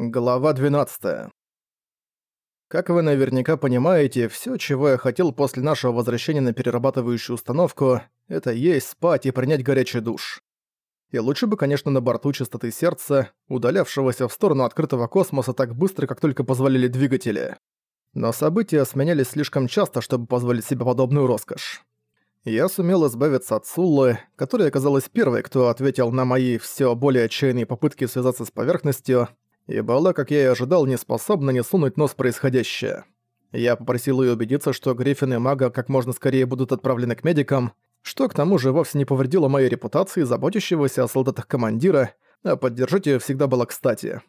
Глава 12. Как вы наверняка понимаете, всё, чего я хотел после нашего возвращения на перерабатывающую установку, это есть, спать и принять горячий душ. И лучше бы, конечно, на борту чистоты сердца, удалявшегося в сторону открытого космоса так быстро, как только позволили двигатели. Но события сменялись слишком часто, чтобы позволить себе подобную роскошь. Я сумел избавиться от Суллы, которая оказалась первой, кто ответил на мои всё более отчаянные попытки связаться с поверхностью, и была, как я и ожидал, не способна не сунуть нос в происходящее. Я попросил ее убедиться, что Гриффин и Мага как можно скорее будут отправлены к медикам, что к тому же вовсе не повредило моей репутации заботящегося о солдатах командира, а поддержать ее всегда было кстати.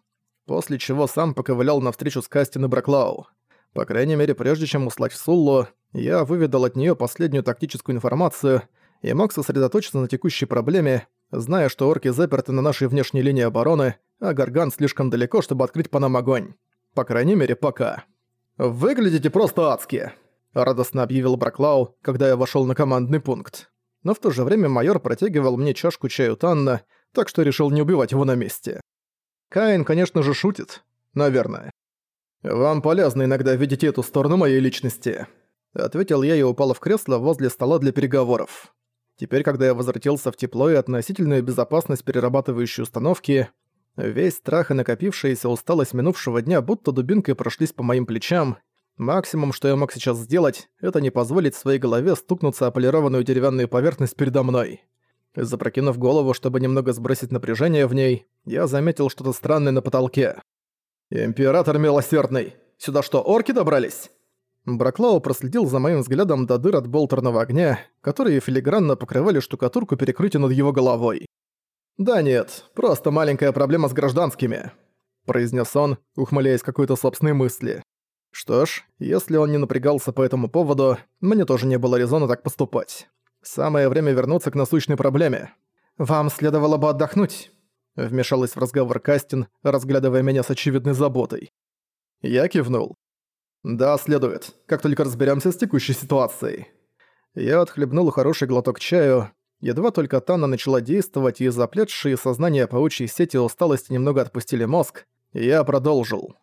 После чего сам поковылял навстречу с Кастин и Браклау. По крайней мере, прежде чем услать в Суллу, я выведал от нее последнюю тактическую информацию и мог сосредоточиться на текущей проблеме, зная, что орки заперты на нашей внешней линии обороны, а Гарган слишком далеко, чтобы открыть по нам огонь. По крайней мере, пока. «Выглядите просто адски!» – радостно объявил Браклау, когда я вошёл на командный пункт. Но в то же время майор протягивал мне чашку чаю Танна, так что решил не убивать его на месте. Каин, конечно же, шутит. Наверное. «Вам полезно иногда видеть эту сторону моей личности», — ответил я и упал в кресло возле стола для переговоров. Теперь, когда я возвратился в тепло и относительную безопасность перерабатывающей установки, весь страх и накопившаяся усталость минувшего дня будто дубинкой прошлись по моим плечам. Максимум, что я мог сейчас сделать, это не позволить своей голове стукнуться о полированную деревянную поверхность передо мной. Запрокинув голову, чтобы немного сбросить напряжение в ней, я заметил что-то странное на потолке. «Император милосердный! Сюда что, орки добрались?» Браклау проследил за моим взглядом до дыр от болтерного огня, которые филигранно покрывали штукатурку перекрытия над его головой. «Да нет, просто маленькая проблема с гражданскими», — произнес он, ухмыляясь какой-то собственной мысли. Что ж, если он не напрягался по этому поводу, мне тоже не было резона так поступать. Самое время вернуться к насущной проблеме. «Вам следовало бы отдохнуть», — вмешалась в разговор Кастин, разглядывая меня с очевидной заботой. Я кивнул. «Да, следует, как только разберемся с текущей ситуацией». Я отхлебнул хороший глоток чаю. Едва только Танна начала действовать, и заплетшие сознание паучьей сети усталости немного отпустили мозг, я продолжил.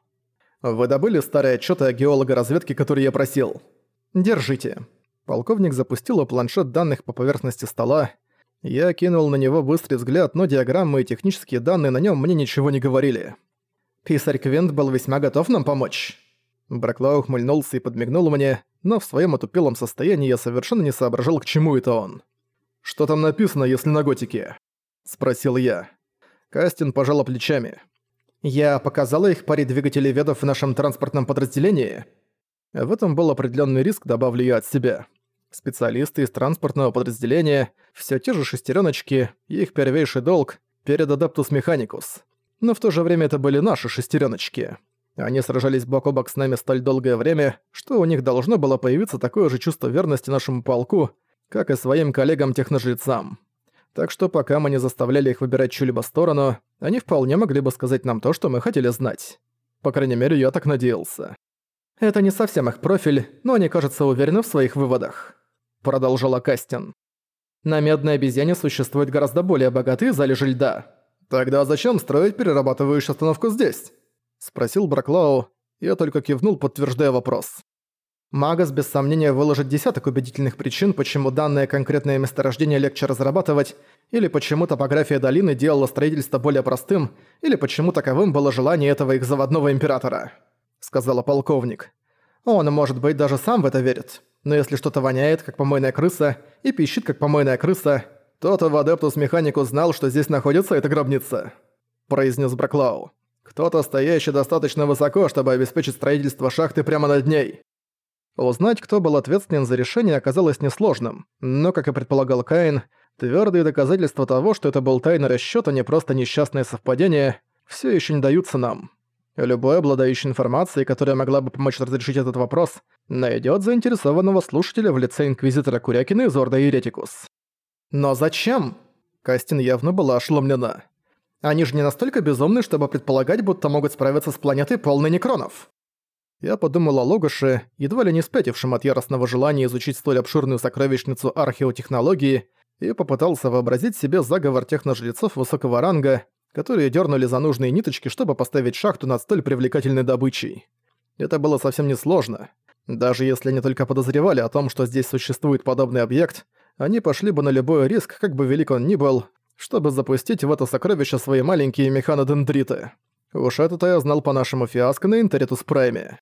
«Вы добыли старые отчеты о геолога разведки, который я просил?» «Держите». Полковник запустил планшет данных по поверхности стола. Я кинул на него быстрый взгляд, но диаграммы и технические данные на нем мне ничего не говорили. «Писарь Квинт был весьма готов нам помочь». Браклау ухмыльнулся и подмигнул мне, но в своем отупелом состоянии я совершенно не соображал, к чему это он. «Что там написано, если на готике?» – спросил я. Кастин пожала плечами. «Я показала их паре двигателей ведов в нашем транспортном подразделении?» В этом был определенный риск, добавлю я от себя. Специалисты из транспортного подразделения, все те же шестереночки, их первейший долг перед Адаптус Механикус. Но в то же время это были наши шестереночки. Они сражались бок о бок с нами столь долгое время, что у них должно было появиться такое же чувство верности нашему полку, как и своим коллегам-техножрецам. Так что пока мы не заставляли их выбирать чью-либо сторону, они вполне могли бы сказать нам то, что мы хотели знать. По крайней мере, я так надеялся. Это не совсем их профиль, но они, кажется, уверены в своих выводах. Продолжала Кастин. На медной обезьяне существует гораздо более богатые залежи льда. Тогда зачем строить перерабатывающую остановку здесь? Спросил Браклау, я только кивнул, подтверждая вопрос. Магас без сомнения выложит десяток убедительных причин, почему данное конкретное месторождение легче разрабатывать, или почему топография долины делала строительство более простым, или почему таковым было желание этого их заводного императора», — сказала полковник. «Он, может быть, даже сам в это верит. Но если что-то воняет, как помойная крыса, и пищит, как помойная крыса, то-то в Адептус Механику знал, что здесь находится эта гробница», — произнес Браклау. Кто-то, стоящий достаточно высоко, чтобы обеспечить строительство шахты прямо над ней. Узнать, кто был ответственен за решение, оказалось несложным, но, как и предполагал Каин, твердые доказательства того, что это был тайный расчёт, а не просто несчастное совпадение, все еще не даются нам. Любой обладающий информацией, которая могла бы помочь разрешить этот вопрос, найдет заинтересованного слушателя в лице Инквизитора Курякина из Орда Еретикус. Но зачем? Кастин явно была ошеломлена. Они же не настолько безумны, чтобы предполагать, будто могут справиться с планетой полной некронов. Я подумал о Логоше, едва ли не спятившем от яростного желания изучить столь обширную сокровищницу археотехнологии, и попытался вообразить себе заговор техножрецов высокого ранга, которые дернули за нужные ниточки, чтобы поставить шахту над столь привлекательной добычей. Это было совсем несложно. Даже если они только подозревали о том, что здесь существует подобный объект, они пошли бы на любой риск, как бы велик он ни был, чтобы запустить в это сокровище свои маленькие механодендриты. Уж это-то я знал по нашему фиаско на Интеритус Прайме.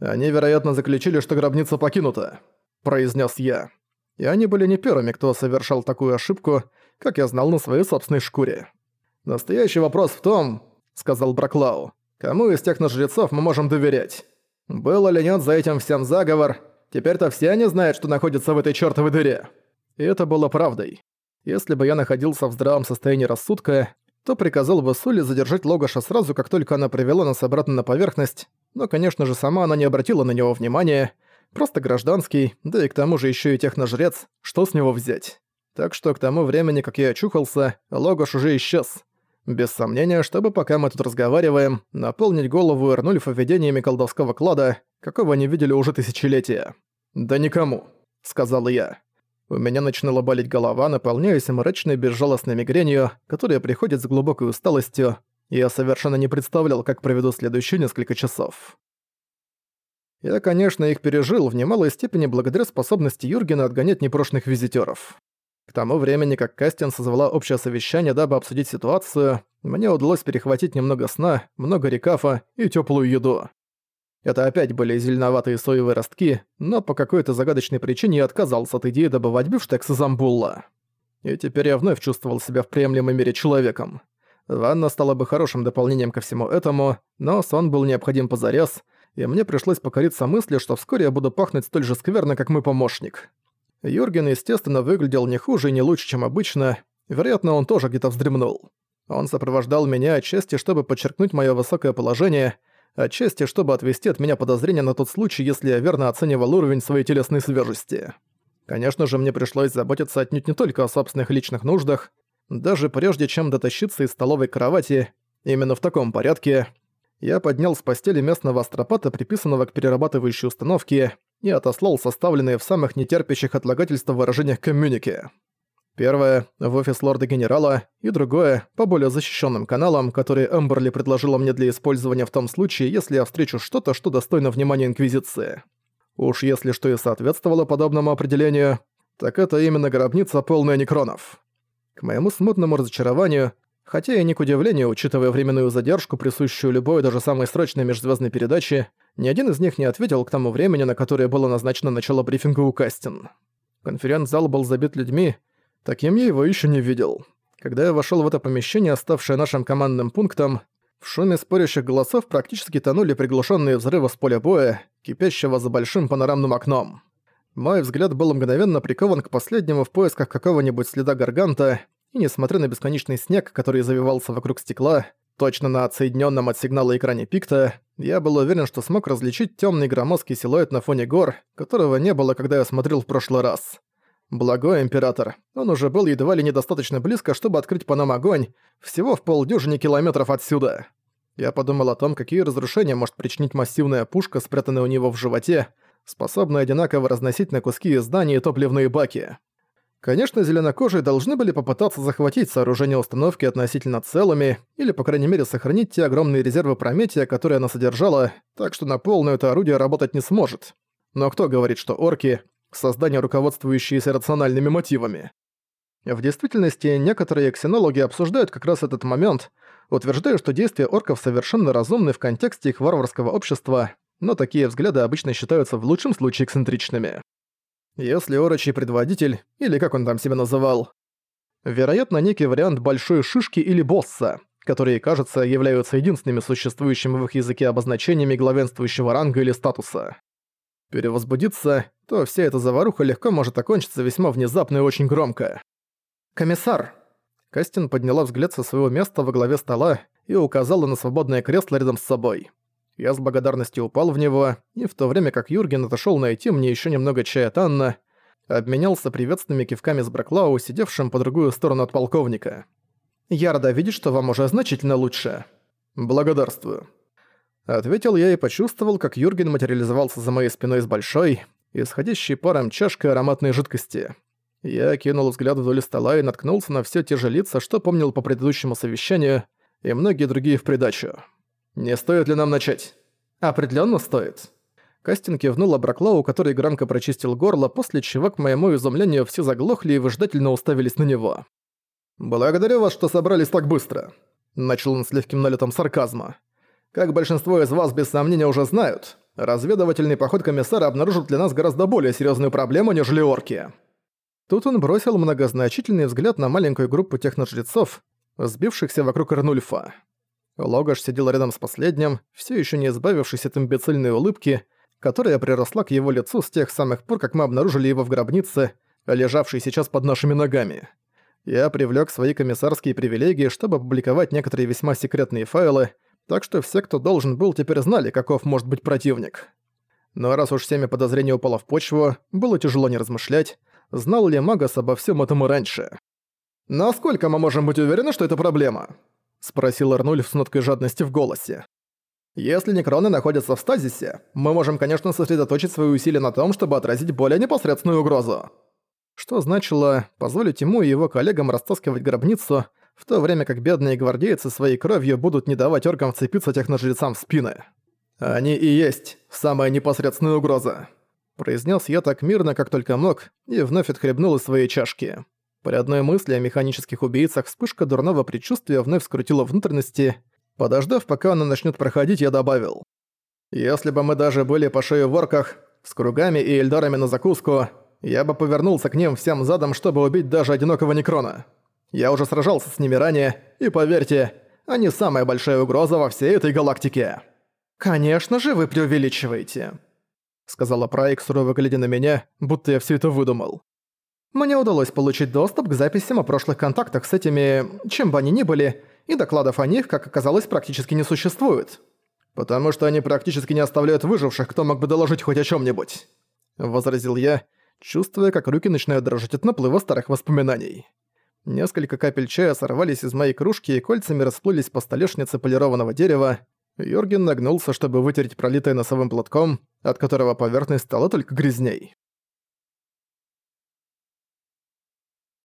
Они, вероятно, заключили, что гробница покинута, произнес я. И они были не первыми, кто совершал такую ошибку, как я знал на своей собственной шкуре. «Настоящий вопрос в том, — сказал Браклау, — кому из техножрецов мы можем доверять? Был или нет за этим всем заговор? Теперь-то все они знают, что находятся в этой чёртовой дыре». И это было правдой. Если бы я находился в здравом состоянии рассудка, то приказал бы Сули задержать Логаша сразу, как только она привела нас обратно на поверхность, но, конечно же, сама она не обратила на него внимания, просто гражданский, да и к тому же еще и техножрец, что с него взять. Так что к тому времени, как я очухался, Логош уже исчез. Без сомнения, чтобы пока мы тут разговариваем, наполнить голову Эрнульфа видениями колдовского клада, какого не видели уже тысячелетия. «Да никому», — сказал я. У меня начинала болеть голова, наполняясь мрачной безжалостной мигренью, которая приходит с глубокой усталостью, и я совершенно не представлял, как проведу следующие несколько часов. Я, конечно, их пережил в немалой степени благодаря способности Юргена отгонять непрошенных визитёров. К тому времени, как Кастин созвала общее совещание, дабы обсудить ситуацию, мне удалось перехватить немного сна, много рекафа и теплую еду. Это опять были зеленоватые соевые ростки, но по какой-то загадочной причине я отказался от идеи добывать бифштекс из амбулла. И теперь я вновь чувствовал себя в приемлемом мире человеком. Ванна стала бы хорошим дополнением ко всему этому, но сон был необходим позарез, и мне пришлось покориться мысли, что вскоре я буду пахнуть столь же скверно, как мой помощник. Юрген, естественно, выглядел не хуже и не лучше, чем обычно. Вероятно, он тоже где-то вздремнул. Он сопровождал меня отчасти, чтобы подчеркнуть мое высокое положение — отчасти чтобы отвести от меня подозрения на тот случай, если я верно оценивал уровень своей телесной свежести. Конечно же, мне пришлось заботиться отнюдь не только о собственных личных нуждах, даже прежде чем дотащиться из столовой кровати, именно в таком порядке, я поднял с постели местного астропата, приписанного к перерабатывающей установке, и отослал составленные в самых нетерпящих отлагательства выражениях коммюнике. Первое — в офис лорда-генерала, и другое — по более защищенным каналам, которые Эмберли предложила мне для использования в том случае, если я встречу что-то, что достойно внимания Инквизиции. Уж если что и соответствовало подобному определению, так это именно гробница, полная некронов. К моему смутному разочарованию, хотя и не к удивлению, учитывая временную задержку, присущую любой даже самой срочной межзвездной передаче, ни один из них не ответил к тому времени, на которое было назначено начало брифинга у Кастин. Конференц-зал был забит людьми, Таким я его еще не видел. Когда я вошел в это помещение, ставшее нашим командным пунктом, в шуме спорящих голосов практически тонули приглушенные взрывы с поля боя, кипящего за большим панорамным окном. Мой взгляд был мгновенно прикован к последнему в поисках какого-нибудь следа гарганта, и несмотря на бесконечный снег, который завивался вокруг стекла, точно на отсоединенном от сигнала экране пикта, я был уверен, что смог различить темный громоздкий силуэт на фоне гор, которого не было, когда я смотрел в прошлый раз. Благой император. Он уже был едва ли недостаточно близко, чтобы открыть по нам огонь, всего в полдюжине километров отсюда. Я подумал о том, какие разрушения может причинить массивная пушка, спрятанная у него в животе, способная одинаково разносить на куски здания и топливные баки. Конечно, зеленокожие должны были попытаться захватить сооружение установки относительно целыми, или, по крайней мере, сохранить те огромные резервы Прометия, которые она содержала, так что на полную это орудие работать не сможет. Но кто говорит, что орки создание, руководствующееся рациональными мотивами. В действительности, некоторые ксенологи обсуждают как раз этот момент, утверждая, что действия орков совершенно разумны в контексте их варварского общества, но такие взгляды обычно считаются в лучшем случае эксцентричными. Если орочий предводитель, или как он там себя называл, вероятно, некий вариант большой шишки или босса, которые, кажется, являются единственными существующими в их языке обозначениями главенствующего ранга или статуса перевозбудиться, то вся эта заваруха легко может окончиться весьма внезапно и очень громко. «Комиссар!» Кастин подняла взгляд со своего места во главе стола и указала на свободное кресло рядом с собой. Я с благодарностью упал в него, и в то время как Юрген отошёл найти мне ещё немного чая Танна, обменялся приветственными кивками с Браклау, сидевшим по другую сторону от полковника. «Я рада видеть, что вам уже значительно лучше». «Благодарствую», Ответил я и почувствовал, как Юрген материализовался за моей спиной с большой, исходящей паром чашкой ароматной жидкости. Я кинул взгляд вдоль стола и наткнулся на все те же лица, что помнил по предыдущему совещанию, и многие другие в придачу. Не стоит ли нам начать? Определенно стоит. Кастин кивнул Абраклау, который громко прочистил горло, после чего, к моему изумлению, все заглохли и выжидательно уставились на него. «Благодарю вас, что собрались так быстро», — начал он с легким налетом сарказма. «Как большинство из вас без сомнения уже знают, разведывательный поход комиссара обнаружил для нас гораздо более серьезную проблему, нежели орки». Тут он бросил многозначительный взгляд на маленькую группу техножрецов, сбившихся вокруг Эрнульфа. Логаш сидел рядом с последним, все еще не избавившись от имбецильной улыбки, которая приросла к его лицу с тех самых пор, как мы обнаружили его в гробнице, лежавшей сейчас под нашими ногами я привлёк свои комиссарские привилегии, чтобы опубликовать некоторые весьма секретные файлы, так что все, кто должен был, теперь знали, каков может быть противник. Но раз уж семя подозрений упало в почву, было тяжело не размышлять, знал ли Магас обо всем этом и раньше. «Насколько мы можем быть уверены, что это проблема?» — спросил Арнуль с ноткой жадности в голосе. «Если некроны находятся в стазисе, мы можем, конечно, сосредоточить свои усилия на том, чтобы отразить более непосредственную угрозу что значило позволить ему и его коллегам растаскивать гробницу, в то время как бедные гвардейцы своей кровью будут не давать оркам вцепиться техножрецам в спины. «Они и есть самая непосредственная угроза», — произнес я так мирно, как только мог, и вновь отхлебнул из своей чашки. При одной мысли о механических убийцах вспышка дурного предчувствия вновь скрутила внутренности. Подождав, пока она начнет проходить, я добавил. «Если бы мы даже были по шею в орках, с кругами и эльдарами на закуску, я бы повернулся к ним всем задом, чтобы убить даже одинокого Некрона. Я уже сражался с ними ранее, и поверьте, они самая большая угроза во всей этой галактике». «Конечно же вы преувеличиваете», — сказала Прайк, сурово глядя на меня, будто я все это выдумал. «Мне удалось получить доступ к записям о прошлых контактах с этими, чем бы они ни были, и докладов о них, как оказалось, практически не существует. Потому что они практически не оставляют выживших, кто мог бы доложить хоть о чем нибудь возразил я, чувствуя, как руки начинают дрожать от наплыва старых воспоминаний. Несколько капель чая сорвались из моей кружки и кольцами расплылись по столешнице полированного дерева. Йорген нагнулся, чтобы вытереть пролитое носовым платком, от которого поверхность стала только грязней.